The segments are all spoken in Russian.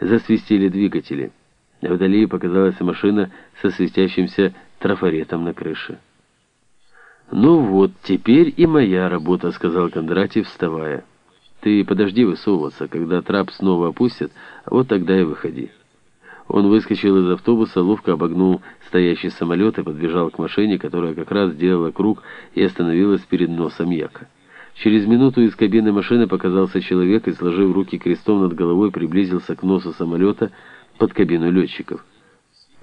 Засвистели двигатели. Вдали показалась машина со светящимся трафаретом на крыше. «Ну вот, теперь и моя работа», — сказал Кондратьев, вставая. «Ты подожди высовываться, когда трап снова опустят, вот тогда и выходи». Он выскочил из автобуса, ловко обогнул стоящий самолет и подбежал к машине, которая как раз сделала круг и остановилась перед носом Яка. Через минуту из кабины машины показался человек и, сложив руки крестом над головой, приблизился к носу самолета под кабину летчиков.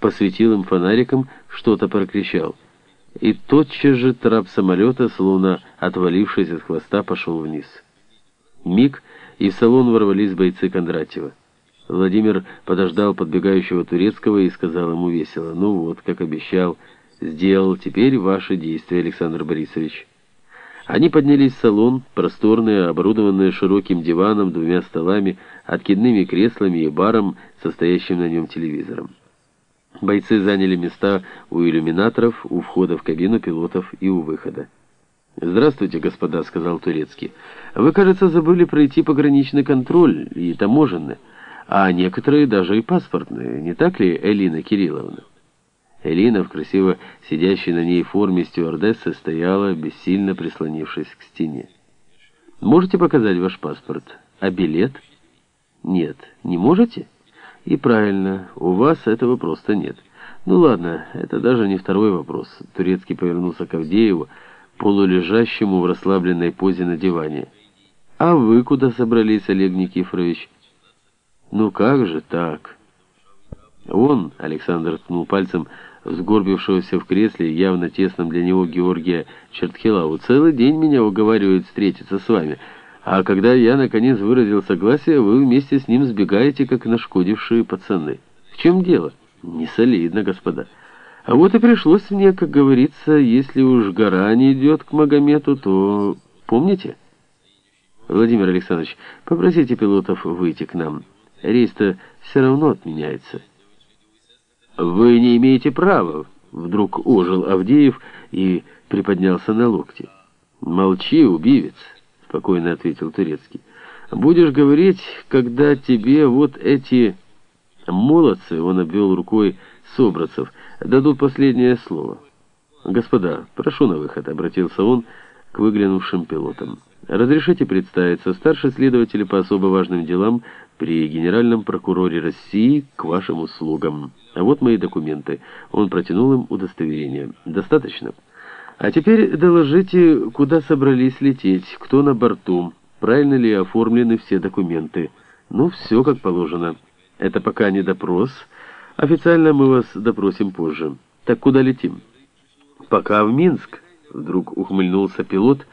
Посветил им фонариком, что-то прокричал. И тотчас же трап самолета, словно отвалившись от хвоста, пошел вниз. Миг, и в салон ворвались бойцы Кондратьева. Владимир подождал подбегающего турецкого и сказал ему весело, «Ну вот, как обещал, сделал, теперь ваши действия, Александр Борисович». Они поднялись в салон, просторный, оборудованный широким диваном, двумя столами, откидными креслами и баром, состоящим на нем телевизором. Бойцы заняли места у иллюминаторов, у входа в кабину пилотов и у выхода. «Здравствуйте, господа», — сказал Турецкий. «Вы, кажется, забыли пройти пограничный контроль и таможенный, а некоторые даже и паспортные, не так ли, Элина Кирилловна?» Элина в красиво сидящей на ней форме стюардессы стояла, бессильно прислонившись к стене. «Можете показать ваш паспорт? А билет?» «Нет, не можете?» «И правильно, у вас этого просто нет». «Ну ладно, это даже не второй вопрос». Турецкий повернулся к Авдееву, полулежащему в расслабленной позе на диване. «А вы куда собрались, Олег Никифорович?» «Ну как же так?» Он, Александр ткнул пальцем сгорбившегося в кресле, явно тесном для него Георгия Чертхилаву, целый день меня уговаривает встретиться с вами, а когда я, наконец, выразил согласие, вы вместе с ним сбегаете, как нашкодившие пацаны. В чем дело? Не солидно, господа. А вот и пришлось мне, как говорится, если уж гора не идет к Магомету, то... Помните? Владимир Александрович, попросите пилотов выйти к нам. Рейс-то все равно отменяется. «Вы не имеете права!» Вдруг ожил Авдеев и приподнялся на локте. «Молчи, убивец!» — спокойно ответил Турецкий. «Будешь говорить, когда тебе вот эти молодцы, — он обвел рукой собрацев, — дадут последнее слово». «Господа, прошу на выход», — обратился он к выглянувшим пилотам. «Разрешите представиться, старший следователь по особо важным делам при генеральном прокуроре России к вашим услугам». А вот мои документы. Он протянул им удостоверение. Достаточно? А теперь доложите, куда собрались лететь, кто на борту, правильно ли оформлены все документы. Ну, все как положено. Это пока не допрос. Официально мы вас допросим позже. Так куда летим? Пока в Минск. Вдруг ухмыльнулся пилот,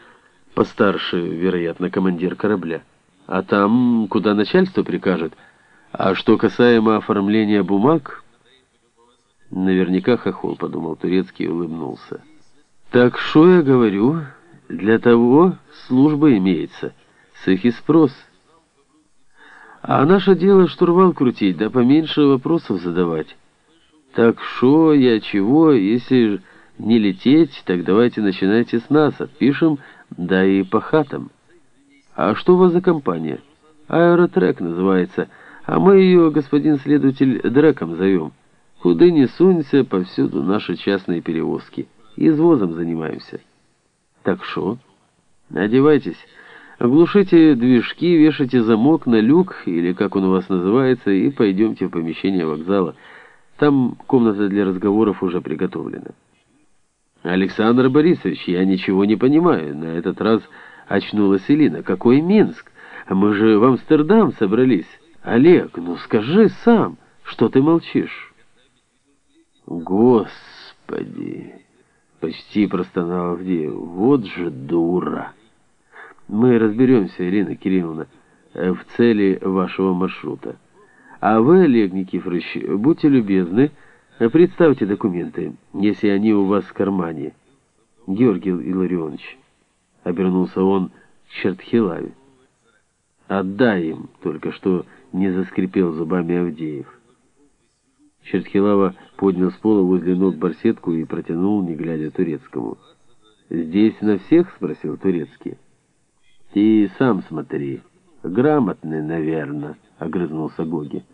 постарше, вероятно, командир корабля. А там, куда начальство прикажет. А что касаемо оформления бумаг... Наверняка хохол, подумал Турецкий и улыбнулся. Так что я говорю, для того служба имеется, с их и спрос. А наше дело штурвал крутить, да поменьше вопросов задавать. Так что я чего, если не лететь, так давайте начинайте с нас, отпишем, да и по хатам. А что у вас за компания? Аэротрек называется, а мы ее, господин следователь, Дреком зовем. Куда ни сунься, повсюду наши частные перевозки. Извозом занимаемся. Так что? Одевайтесь. Глушите движки, вешайте замок на люк, или как он у вас называется, и пойдемте в помещение вокзала. Там комната для разговоров уже приготовлена. Александр Борисович, я ничего не понимаю. На этот раз очнулась Элина. Какой Минск? Мы же в Амстердам собрались. Олег, ну скажи сам, что ты молчишь? «Господи!» — почти простонал Авдеев. «Вот же дура!» «Мы разберемся, Ирина Кирилловна, в цели вашего маршрута. А вы, Олег Никифорович, будьте любезны, представьте документы, если они у вас в кармане». «Георгий Илларионович», — обернулся он к Чертхилаве. «Отдай им», — только что не заскрипел зубами Авдеев. Чертхилава поднял с пола возле ног барсетку и протянул, не глядя турецкому. «Здесь на всех?» — спросил турецкий. «Ты сам смотри. Грамотный, наверное», — огрызнулся Гоги.